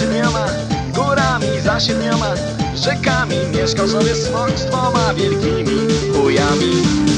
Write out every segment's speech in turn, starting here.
aşinema, gura miz. Rzekami. Mieszkał sobie smok z dwoma wielkimi chujami.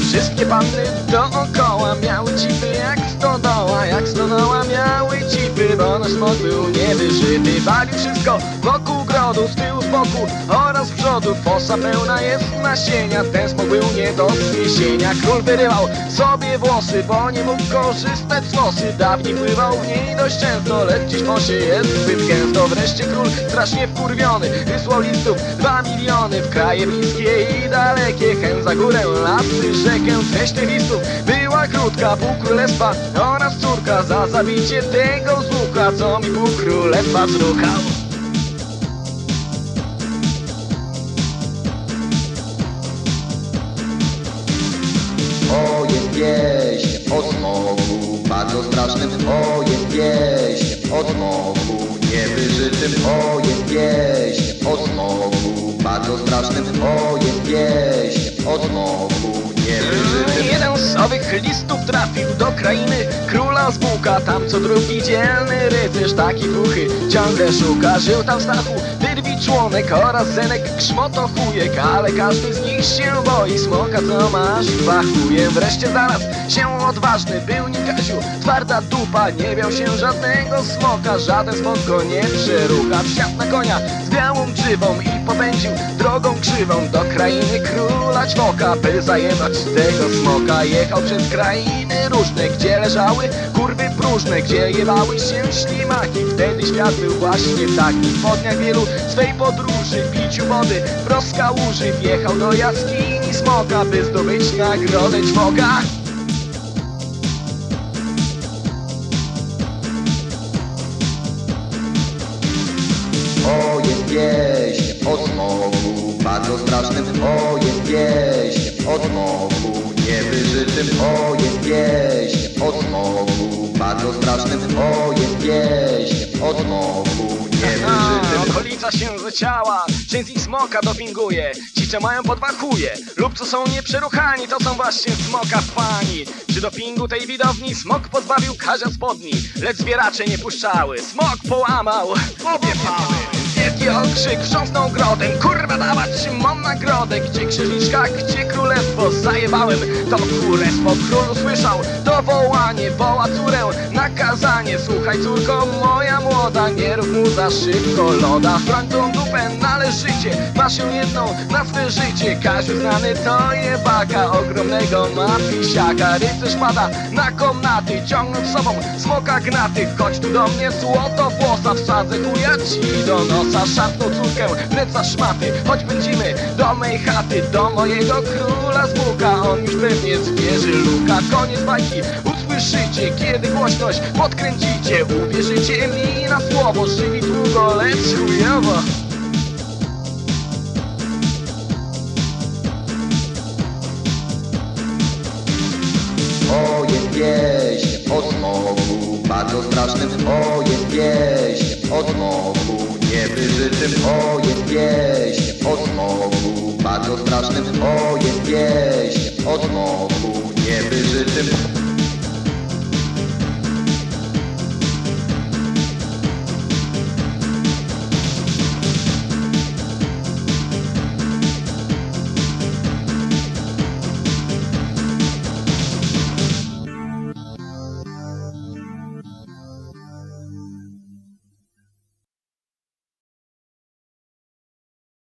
Wszystkie panny dookoła miały cipy jak stodoła Jak stodoła miały cipy, bo nasz smok był niewyżyty. Walił wszystko wokół grodu, z tyłu, z boku oraz z przodu. Fosa pełna jest nasienia, ten smok był nie do zniesienia. Król wyrywał sobie włosy, bo nie mógł korzystać z losy Dawniej pływał w niej dość często, lecz dziś w fosie jest zbyt gęsto. Wreszcie król, strasznie wkurwiony, wysłał listów dwa miliony W kraje bliskie i dalekie, chęt za górę, lasy, rzekę Treść tych listów była krótka, pół królestwa oraz córka Za zabicie tego złuka, co mi pół królestwa zruchał O jest wieść o smogu bardzo strasznym O jest wieść o smogu bardzo strasznym O jest wieść o smogu niewyżytym Jeden z owych listów trafił do krainy. Króla z buka Tam co drugi dzielny rycerz taki duchy ciągle szuka Żył tam w stachu wyrwi członek oraz zenek krzmotochujek Ale każdy z nich się boi. Smoka co masz? Wachuje Wreszcie znalazł się odważny był nim Kaziu Twarda dupa nie miał się żadnego smoka. Żaden smok go nie przerucha. Wsiadł na konia z białą grzywą i popędził drogą krzywą. Do krainy króla ćwoka by zajebać tego smoka. Jechał przez krainy różne, gdzie leżały kurwy próżne Gdzie jebały się ślimaki. Wtedy świat był właśnie taki. Po dniach wielu swej podróży Piciu wody wprost z kałuży Wjechał do jaskini smoka By zdobyć nagrodę ćwoka bardzo strasznym O jest wieść o smogu niewyżytym O jest wieść o smogu bardzo strasznym O jest wieść o smogu niewyżytym okolica się zeciała, część z ich smoka dopinguje. Ci, co mają po dwa chuje lub co są nieprzeruchani To są właśnie smoka fani Przy dopingu tej widowni smok pozbawił Kazia spodni Lecz zbieracze nie puszczały, smok połamał. Obie pały Wielki okrzyk wrząsnął grodem Kurwa dawać mam nagrodę. Gdzie księżniczka, gdzie królestwo? Zajebałem to królestwo. Król usłyszał to wołanie Woła córę na kazanie Słuchaj córko moja młoda Nie rób mu za szybko loda. Broń tą dupę należycie Masz ją jedną na swe życie. Kaziu znany to jebaka Ogromnego ma pisiaka. Rycerz pada na komnaty Ciągnąc sobą smoka gnaty. Chodź tu do mnie złoto włosa Wsadzę chuja ci do nosa Córkę w ręce szmaty. Choć będziemy do mej chaty Do mojego króla z buka. On już pewnie zwierzy luka. Koniec bajki usłyszycie Kiedy głośność podkręcicie. Uwierzycie mi na słowo Żywi długo, lecz chujowo. O jest o smogu bardzo strasznym O niewyżytym O